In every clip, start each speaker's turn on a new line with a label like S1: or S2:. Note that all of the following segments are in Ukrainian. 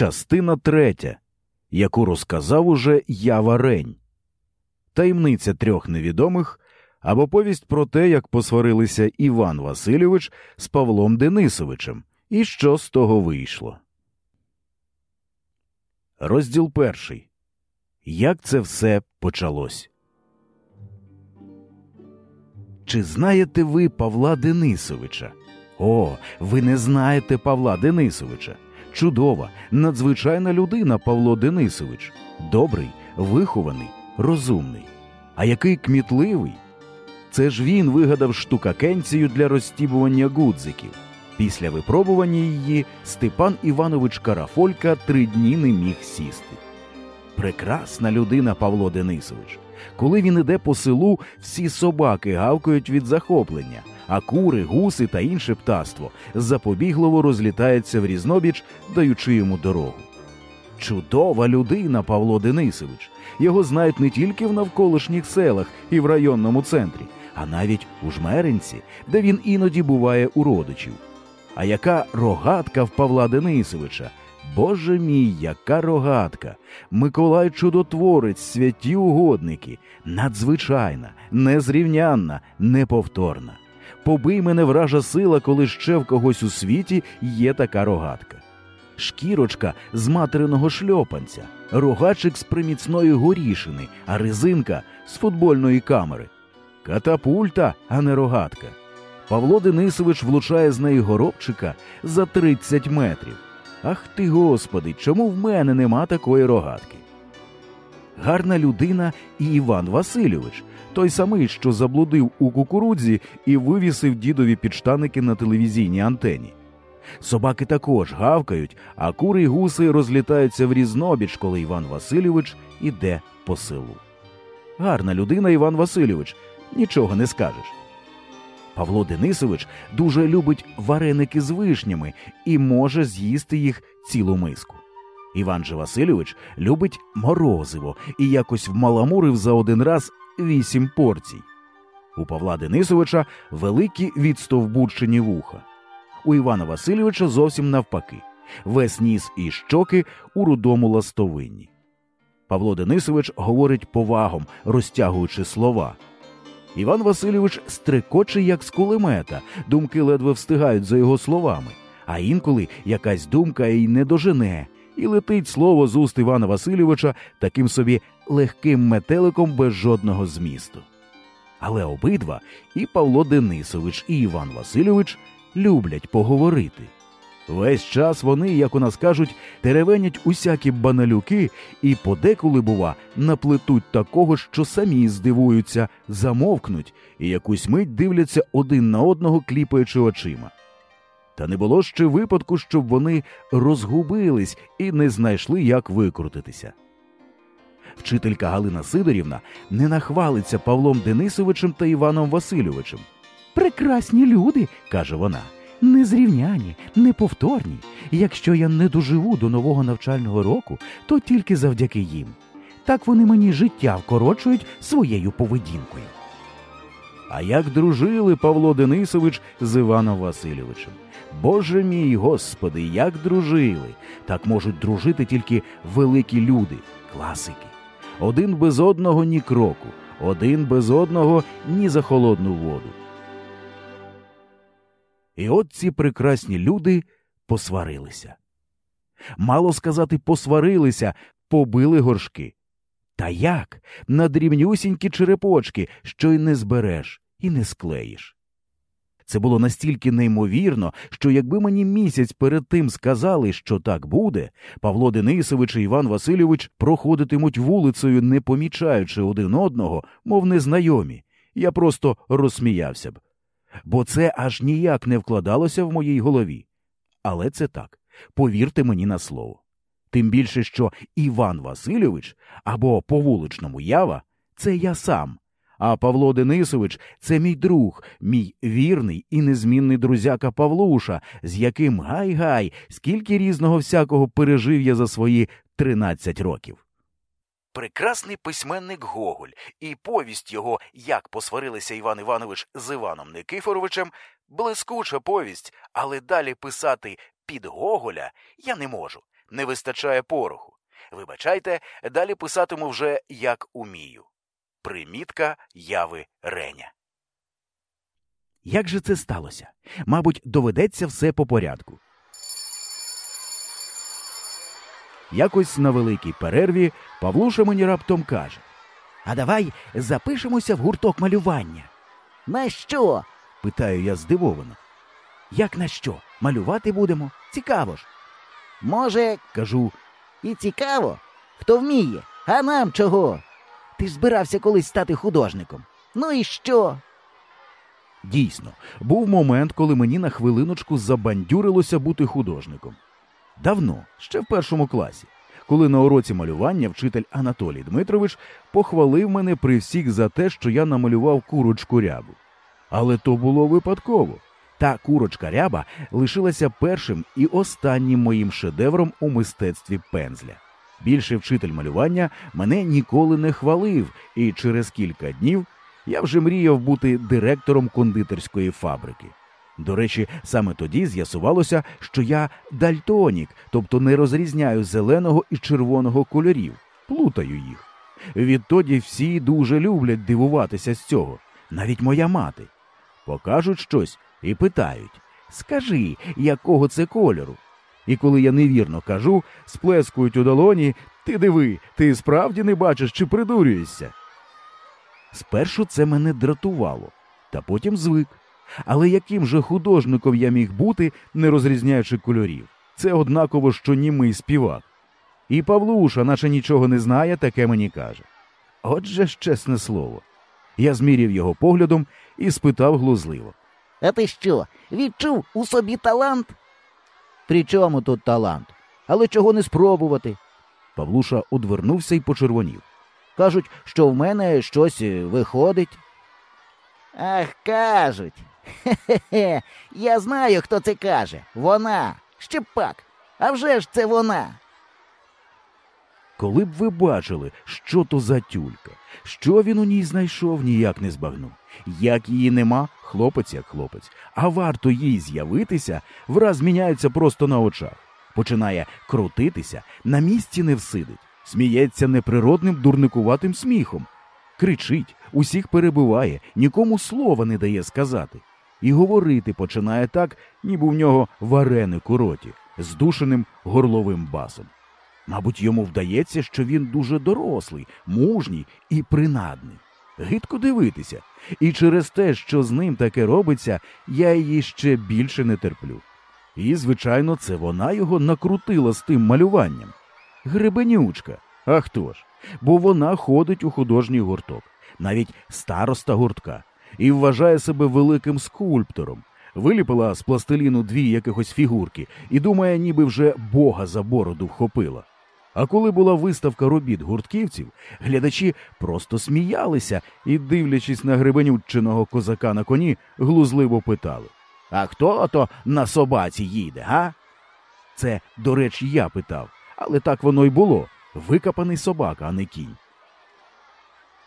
S1: Частина третя, яку розказав уже Ява Рень. Таємниця трьох невідомих або повість про те, як посварилися Іван Васильович з Павлом Денисовичем, і що з того вийшло. Розділ перший. Як це все почалось? Чи знаєте ви Павла Денисовича? О, ви не знаєте Павла Денисовича. Чудова, надзвичайна людина Павло Денисович. Добрий, вихований, розумний. А який кмітливий. Це ж він вигадав штукакенцію для розстібування гудзиків. Після випробування її Степан Іванович Карафолька три дні не міг сісти. Прекрасна людина Павло Денисович. Коли він іде по селу, всі собаки гавкають від захоплення, а кури, гуси та інше птаство запобігливо розлітаються в різнобіч, даючи йому дорогу. Чудова людина Павло Денисович. Його знають не тільки в навколишніх селах і в районному центрі, а навіть у жмеринці, де він іноді буває у родичів. А яка рогатка в Павла Денисовича? Боже мій, яка рогатка! Миколай Чудотворець, святі угодники, надзвичайна, незрівнянна, неповторна. Побий мене вража сила, коли ще в когось у світі є така рогатка. Шкірочка з материного шльопанця, рогачик з приміцної горішини, а резинка з футбольної камери. Катапульта, а не рогатка. Павло Денисович влучає з неї горобчика за 30 метрів. Ах ти, господи, чому в мене нема такої рогатки? Гарна людина і Іван Васильович, той самий, що заблудив у кукурудзі і вивісив дідові підштаники на телевізійній антені. Собаки також гавкають, а кури й гуси розлітаються в різнобіч, коли Іван Васильович іде по селу. Гарна людина Іван Васильович, нічого не скажеш. Павло Денисович дуже любить вареники з вишнями і може з'їсти їх цілу миску. Іван же Васильович любить морозиво і якось вмаламурив за один раз вісім порцій. У Павла Денисовича великі відстовбурчені вуха. У Івана Васильовича зовсім навпаки весь ніс і щоки у рудому ластовинні. Павло Денисович говорить повагом, розтягуючи слова. Іван Васильович стрекоче, як з кулемета, думки ледве встигають за його словами, а інколи якась думка й не дожене, і летить слово з уст Івана Васильовича таким собі легким метеликом без жодного змісту. Але обидва і Павло Денисович, і Іван Васильович люблять поговорити. Весь час вони, як у нас кажуть, теревенять усякі баналюки і подеколи, бува, наплетуть такого, що самі здивуються, замовкнуть і якусь мить дивляться один на одного, кліпаючи очима. Та не було ще випадку, щоб вони розгубились і не знайшли, як викрутитися. Вчителька Галина Сидорівна не нахвалиться Павлом Денисовичем та Іваном Васильовичем. Прекрасні люди, каже вона незрівняні, неповторні. Якщо я не доживу до нового навчального року, то тільки завдяки їм. Так вони мені життя вкорочують своєю поведінкою. А як дружили Павло Денисович з Іваном Васильовичем? Боже мій Господи, як дружили! Так можуть дружити тільки великі люди, класики. Один без одного ні кроку, один без одного ні за холодну воду. І от ці прекрасні люди посварилися. Мало сказати, посварилися, побили горшки. Та як? На дрібнюсінькі черепочки, що й не збереш, і не склеїш. Це було настільки неймовірно, що якби мені місяць перед тим сказали, що так буде, Павло Денисович і Іван Васильович проходитимуть вулицею, не помічаючи один одного, мов незнайомі, я просто розсміявся б бо це аж ніяк не вкладалося в моїй голові. Але це так, повірте мені на слово. Тим більше, що Іван Васильович або по вуличному ява це я сам, а Павло Денисович це мій друг, мій вірний і незмінний друзяка Павлуша, з яким гай-гай, скільки різного всякого пережив я за свої тринадцять років. Прекрасний письменник Гоголь і повість його, як посварилися Іван Іванович з Іваном Никифоровичем, блискуча повість, але далі писати під Гоголя я не можу. Не вистачає пороху. Вибачайте, далі писатиму вже як умію. Примітка яви Реня. Як же це сталося? Мабуть, доведеться все по порядку. Якось на великій перерві Павлуша мені раптом каже А давай запишемося в гурток малювання.
S2: На що?
S1: питаю я здивовано. Як на що? Малювати будемо? Цікаво ж.
S2: Може,
S1: Кажу,
S2: і цікаво, хто вміє, а нам чого? Ти ж збирався колись стати художником. Ну і що?
S1: Дійсно, був момент, коли мені на хвилиночку забандюрилося бути художником. Давно, ще в першому класі, коли на уроці малювання вчитель Анатолій Дмитрович похвалив мене при всіх за те, що я намалював курочку рябу. Але то було випадково. Та курочка ряба лишилася першим і останнім моїм шедевром у мистецтві пензля. Більше вчитель малювання мене ніколи не хвалив, і через кілька днів я вже мріяв бути директором кондитерської фабрики. До речі, саме тоді з'ясувалося, що я дальтонік, тобто не розрізняю зеленого і червоного кольорів, плутаю їх. Відтоді всі дуже люблять дивуватися з цього, навіть моя мати. Покажуть щось і питають Скажи, якого це кольору? І коли я невірно кажу, сплескують у долоні Ти диви, ти справді не бачиш чи придурюєшся. Спершу це мене дратувало, та потім звик. Але яким же художником я міг бути, не розрізняючи кольорів? Це однаково, що німий співак. І Павлуша, наче нічого не знає, таке мені каже. Отже ж, чесне слово. Я зміряв його поглядом і спитав глузливо.
S2: А ти що, відчув у собі талант? При чому тут талант? Але чого не спробувати?
S1: Павлуша одвернувся і почервонів.
S2: Кажуть, що в мене щось е, виходить. Ах, кажуть. Хе-хе-хе. Я знаю, хто це каже. Вона. Щепак. А вже ж це вона.
S1: Коли б ви бачили, що то за тюлька, що він у ній знайшов, ніяк не збагнув. Як її нема, хлопець як хлопець, а варто їй з'явитися, враз міняється просто на очах. Починає крутитися, на місці не всидить, сміється неприродним дурникуватим сміхом, кричить, усіх перебиває, нікому слова не дає сказати. І говорити починає так, ніби в нього вареник у роті, з горловим басом. Мабуть, йому вдається, що він дуже дорослий, мужній і принадний. Гидко дивитися, і через те, що з ним таке робиться, я її ще більше не терплю. І, звичайно, це вона його накрутила з тим малюванням. Гребенючка. А хто ж? Бо вона ходить у художній гурток, навіть староста гуртка, і вважає себе великим скульптором. Виліпила з пластиліну дві якихось фігурки і думає, ніби вже бога за бороду вхопила. А коли була виставка робіт гуртківців, глядачі просто сміялися і, дивлячись на гребенюччиного козака на коні, глузливо питали А хто то на собаці їде, га? Це, до речі, я питав, але так воно й було викопаний собака, а не кінь.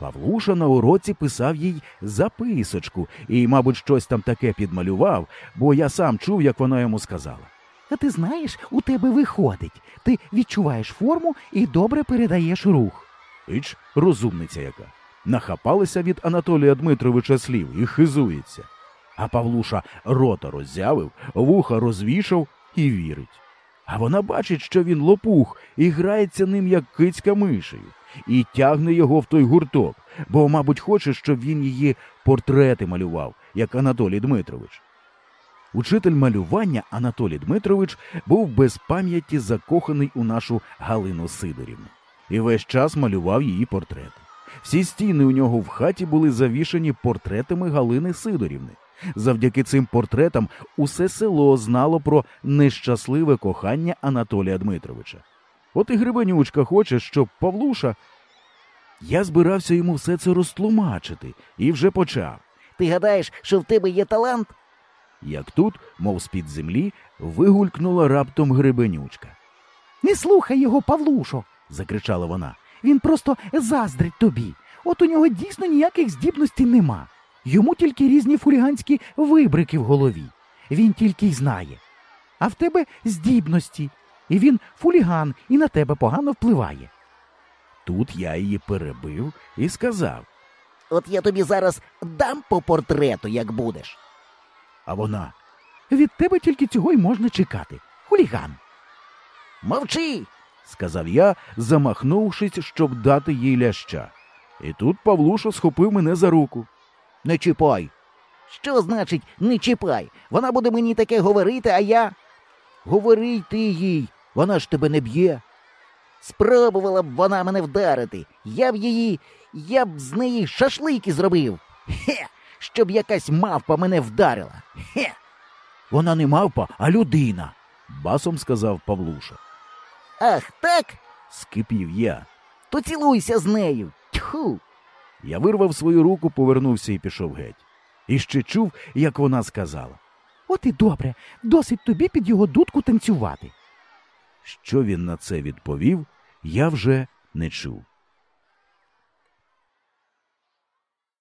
S1: Павлуша на уроці писав їй записочку і, мабуть, щось там таке підмалював, бо я сам чув, як вона йому сказала.
S3: А ти знаєш, у тебе виходить. Ти відчуваєш форму і добре передаєш рух.
S1: Іч, розумниця яка. Нахапалася від Анатолія Дмитровича слів і хизується. А Павлуша рота роззявив, вуха розвішав і вірить. А вона бачить, що він лопух і грається ним, як кицька мишею, і тягне його в той гурток, бо, мабуть, хоче, щоб він її портрети малював, як Анатолій Дмитрович. Учитель малювання Анатолій Дмитрович був без пам'яті закоханий у нашу Галину Сидорівну і весь час малював її портрети. Всі стіни у нього в хаті були завішані портретами Галини Сидорівни. Завдяки цим портретам усе село знало про нещасливе кохання Анатолія Дмитровича. От і Грибенючка хоче, щоб Павлуша. Я збирався йому все це розтлумачити і вже почав.
S2: Ти гадаєш, що в тебе є талант?
S1: Як тут, мов з-під землі, вигулькнула раптом Грибенючка.
S3: Не слухай його, Павлушо,
S1: закричала вона.
S3: він просто заздрить тобі. От у нього дійсно ніяких здібностей нема. Йому тільки різні фуліганські вибрики в голові. Він тільки й знає. А в тебе здібності. І він фуліган і на тебе погано впливає.
S1: Тут я її перебив і сказав,
S2: От я тобі зараз дам по портрету, як будеш.
S1: А вона
S3: Від тебе тільки цього й можна чекати. Хуліган.
S2: Мовчи.
S1: сказав я, замахнувшись, щоб дати їй ляща. І тут Павлуша схопив мене за руку.
S2: Не чіпай. Що значить не чіпай? Вона буде мені таке говорити, а я. Говори ти їй, вона ж тебе не б'є. Спробувала б вона мене вдарити. Я б її, я б з неї шашлики зробив. Хе, щоб якась мавпа мене вдарила. Хе.
S1: Вона не мавпа, а людина, басом сказав Павлуша.
S2: Ах, так?
S1: Скипів я.
S2: То цілуйся з нею. Тьху.
S1: Я вирвав свою руку, повернувся і пішов геть. І ще чув, як вона сказала.
S3: От і добре, досить тобі під його дудку танцювати.
S1: Що він на це відповів, я вже не чув.